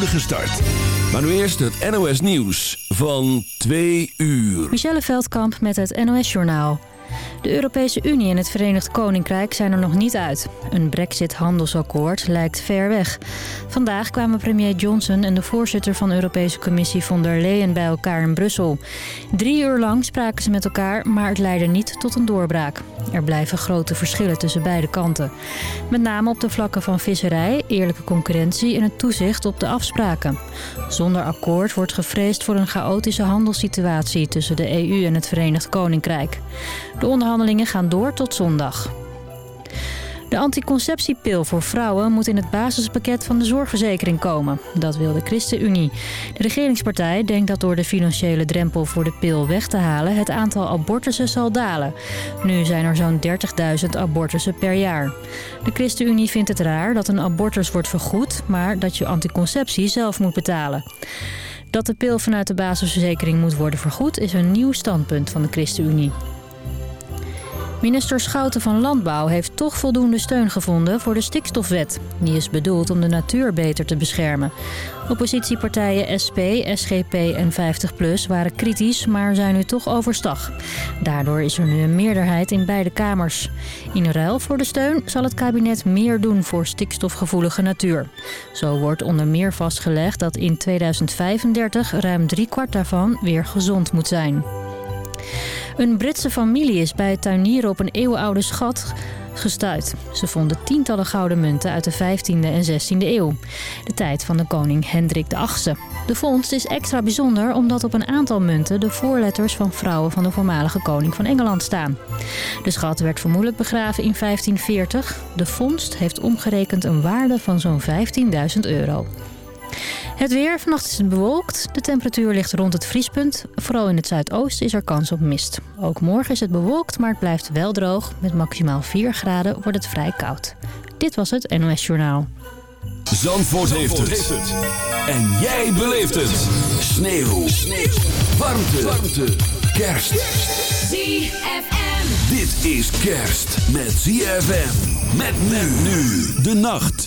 start. Maar nu eerst het NOS Nieuws van 2 uur. Michelle Veldkamp met het NOS Journaal. De Europese Unie en het Verenigd Koninkrijk zijn er nog niet uit. Een brexit-handelsakkoord lijkt ver weg. Vandaag kwamen premier Johnson en de voorzitter van de Europese Commissie von der Leyen bij elkaar in Brussel. Drie uur lang spraken ze met elkaar, maar het leidde niet tot een doorbraak. Er blijven grote verschillen tussen beide kanten. Met name op de vlakken van visserij, eerlijke concurrentie en het toezicht op de afspraken. Zonder akkoord wordt gevreesd voor een chaotische handelssituatie tussen de EU en het Verenigd Koninkrijk. De onderhandelingen gaan door tot zondag. De anticonceptiepil voor vrouwen moet in het basispakket van de zorgverzekering komen. Dat wil de ChristenUnie. De regeringspartij denkt dat door de financiële drempel voor de pil weg te halen... het aantal abortussen zal dalen. Nu zijn er zo'n 30.000 abortussen per jaar. De ChristenUnie vindt het raar dat een abortus wordt vergoed... maar dat je anticonceptie zelf moet betalen. Dat de pil vanuit de basisverzekering moet worden vergoed... is een nieuw standpunt van de ChristenUnie. Minister Schouten van Landbouw heeft toch voldoende steun gevonden voor de stikstofwet. Die is bedoeld om de natuur beter te beschermen. Oppositiepartijen SP, SGP en 50PLUS waren kritisch, maar zijn nu toch overstag. Daardoor is er nu een meerderheid in beide kamers. In ruil voor de steun zal het kabinet meer doen voor stikstofgevoelige natuur. Zo wordt onder meer vastgelegd dat in 2035 ruim driekwart daarvan weer gezond moet zijn. Een Britse familie is bij het tuinieren op een eeuwenoude schat gestuit. Ze vonden tientallen gouden munten uit de 15e en 16e eeuw. De tijd van de koning Hendrik VIII. De vondst is extra bijzonder omdat op een aantal munten de voorletters van vrouwen van de voormalige koning van Engeland staan. De schat werd vermoedelijk begraven in 1540. De vondst heeft omgerekend een waarde van zo'n 15.000 euro. Het weer. Vannacht is het bewolkt. De temperatuur ligt rond het vriespunt. Vooral in het zuidoosten is er kans op mist. Ook morgen is het bewolkt, maar het blijft wel droog. Met maximaal 4 graden wordt het vrij koud. Dit was het NOS Journaal. Zandvoort, heeft, het. En jij beleeft het. Sneeuw. Sneeuw. Warmte. Warmte. Kerst. ZFM. Dit is kerst met ZFM. Met men nu de nacht.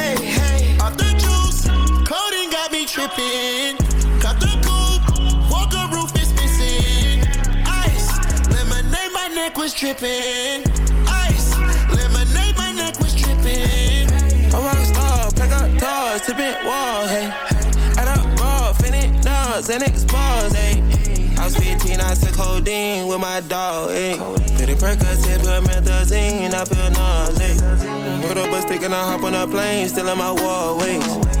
tripping. Cut the coupe, walker roof is missing. Ice, lemonade, my neck was tripping. Ice, lemonade, my neck was tripping. A rock star, pack up doors, tipping walls, hey. Add up raw, finish nuts, and expose, hey. I was 15, I took codeine with my dog, ayy. Pretty Percocet, put methazine, I feel nauseous. Put up a stick and I hop on a plane, still in my wall, wait.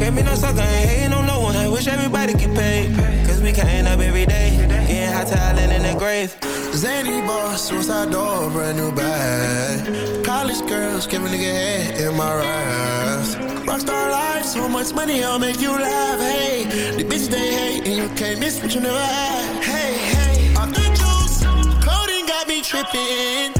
Can't be no sucker, ain't hating on no one, I wish everybody get paid. Cause we can't up every day, getting hot talent in the grave. Zany boss, suicide door, brand new bag. College girls, give a nigga head in my raps. Rockstar life, so much money, I'll make you laugh. Hey, the bitch they hate, and you can't miss what you never had. Hey, hey, off the juice, coding got me tripping.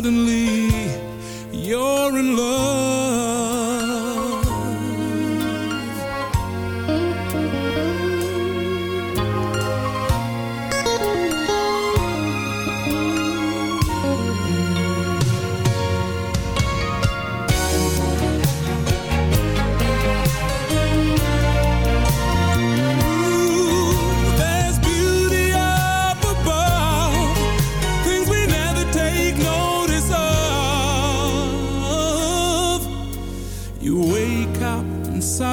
Suddenly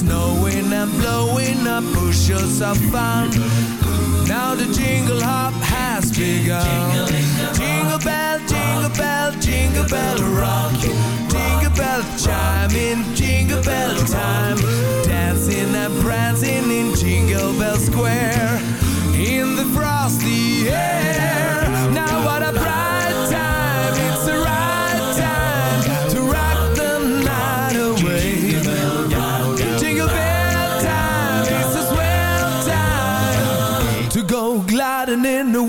snowing and blowing up bushels of fun. Now the jingle hop has begun. Jingle bell, jingle bell, jingle bell rock. Jingle bell chiming, jingle bell time. Dancing and prancing in Jingle Bell Square. In the frosty air. Now what a bright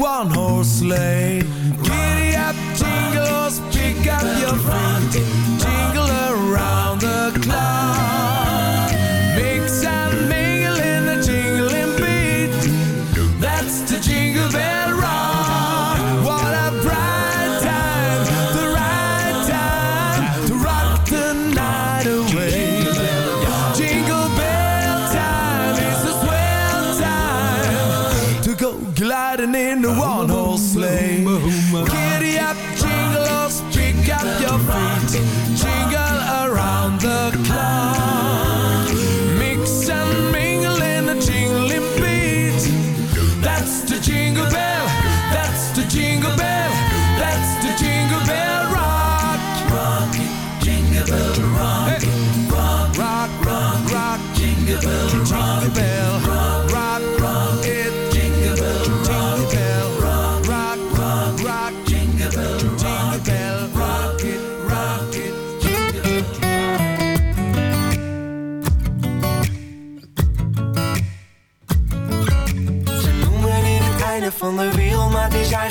one horse sleigh.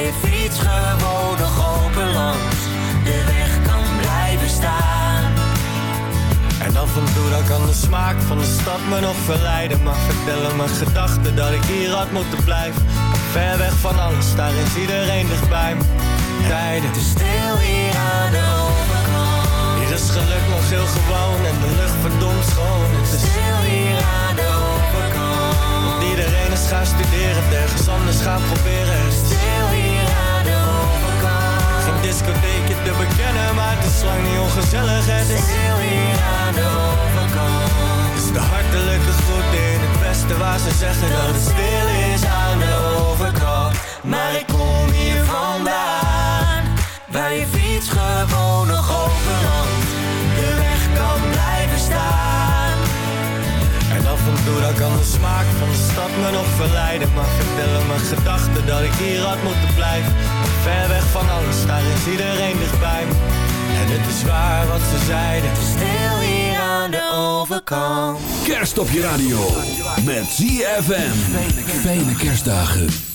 Je fiets gewoon nog open langs. De weg kan blijven staan. En af en toe dan kan de smaak van de stad me nog verleiden. Maar vertellen mijn gedachten dat ik hier had moeten blijven. Ver weg van alles, daar is iedereen dichtbij me. Tijden Te stil hier aan de overkant. Hier is geluk nog heel gewoon en de lucht verdomd schoon. Het is Stil hier aan de overkant. Want iedereen is gaan studeren, ergens anders gaan proberen geen discotheekje te bekennen, maar het is lang niet ongezellig. Het is, Stil hier aan de overkant. het is de hartelijke groet in het westen waar ze zeggen dat het stil is aan de overkant. Maar ik kom hier vandaan, waar je fiets gewoon nog open af en toe dan kan de smaak van de stad me nog verleiden Maar vertellen mijn gedachten dat ik hier had moeten blijven Ver weg van alles, daar is iedereen dichtbij me En het is waar wat ze zeiden Stil hier aan de overkant. Kerst op je radio. Met ZFM. Fijne kerstdagen.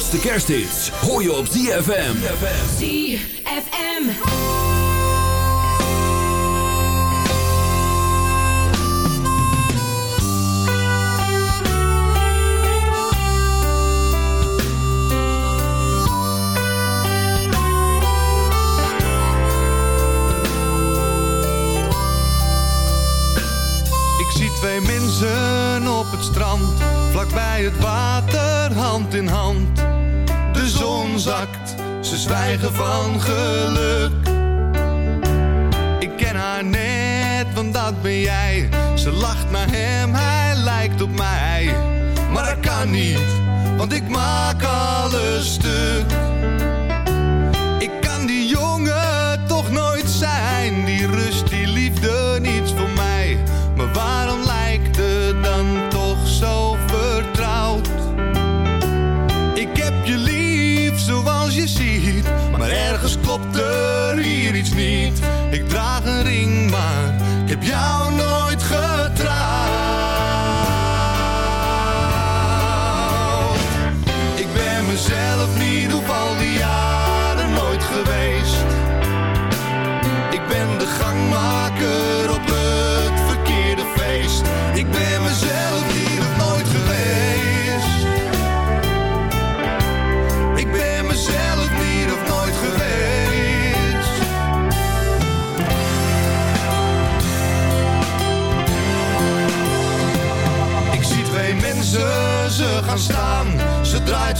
Kershits hoor je op ZFM. ZFM. Ik zie twee mensen op het strand, vlakbij het water, ze zwijgen van geluk. Ik ken haar net, want dat ben jij. Ze lacht naar hem, hij lijkt op mij. Maar dat kan niet, want ik maak alles stuk.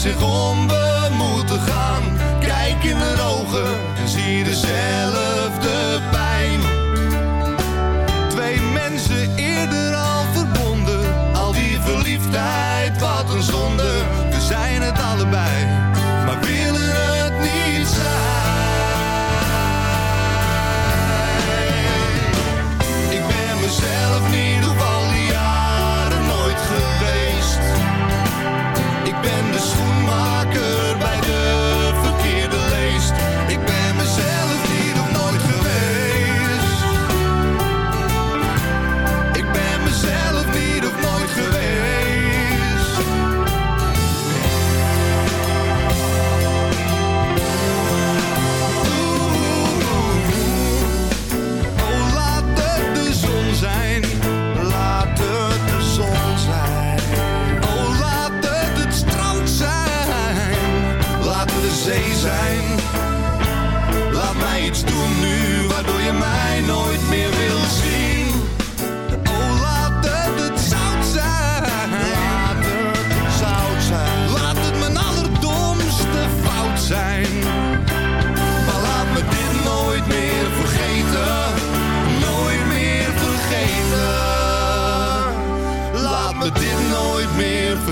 Zeg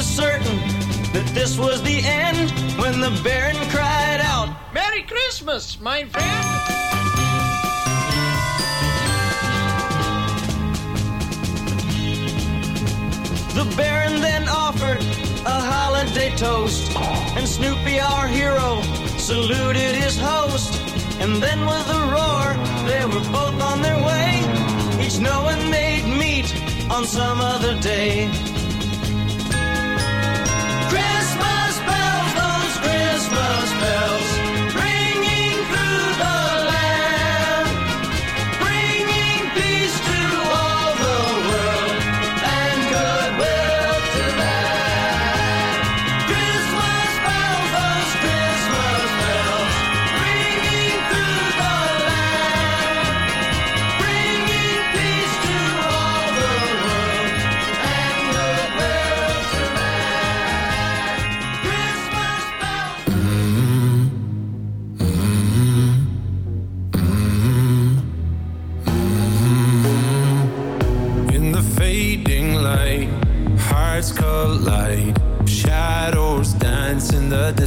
Was certain that this was the end when the Baron cried out, Merry Christmas, my friend. The Baron then offered a holiday toast, and Snoopy, our hero, saluted his host. And then with a roar, they were both on their way, each knowing they'd meet on some other day.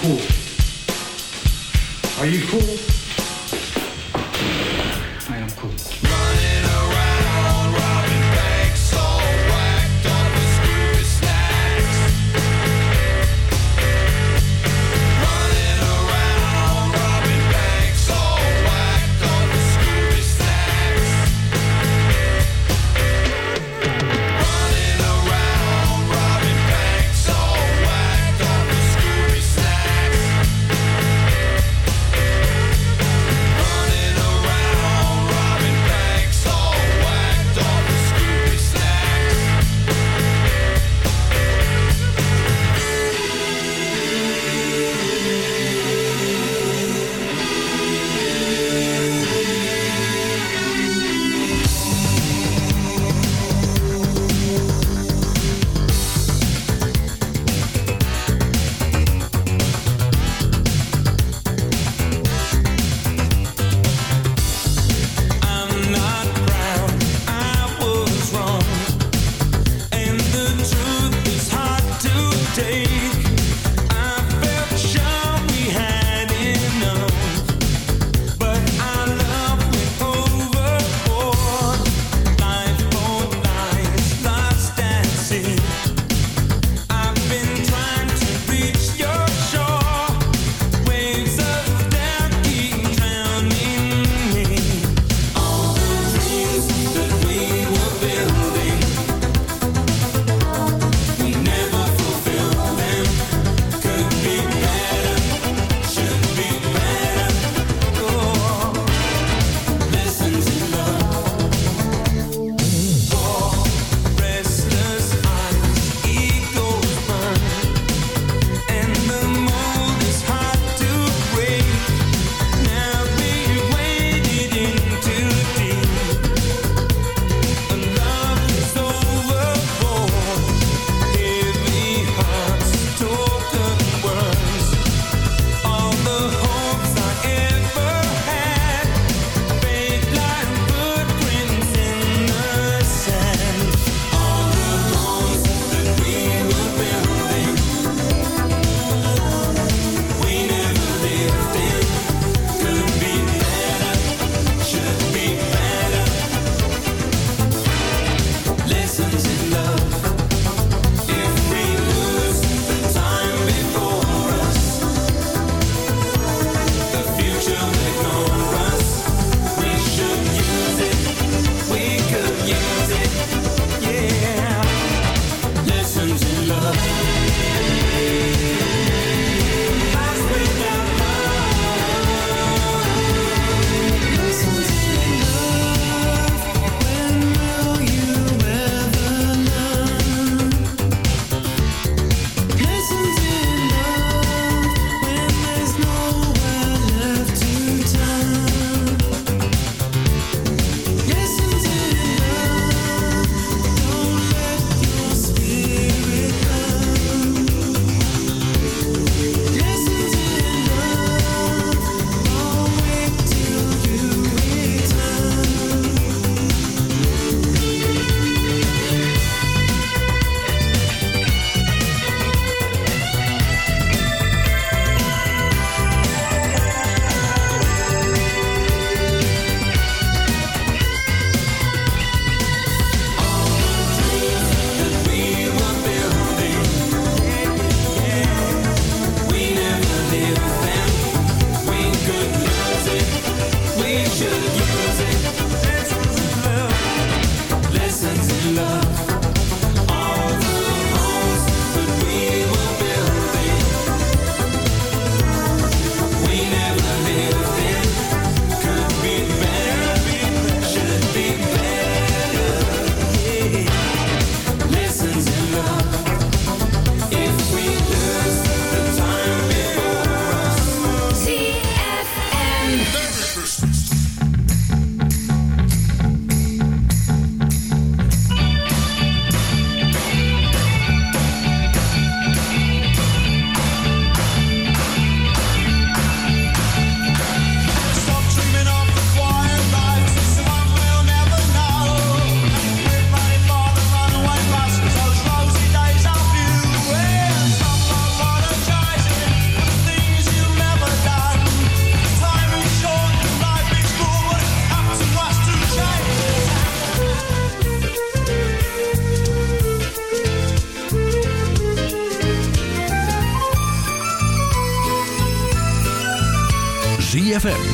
Cool.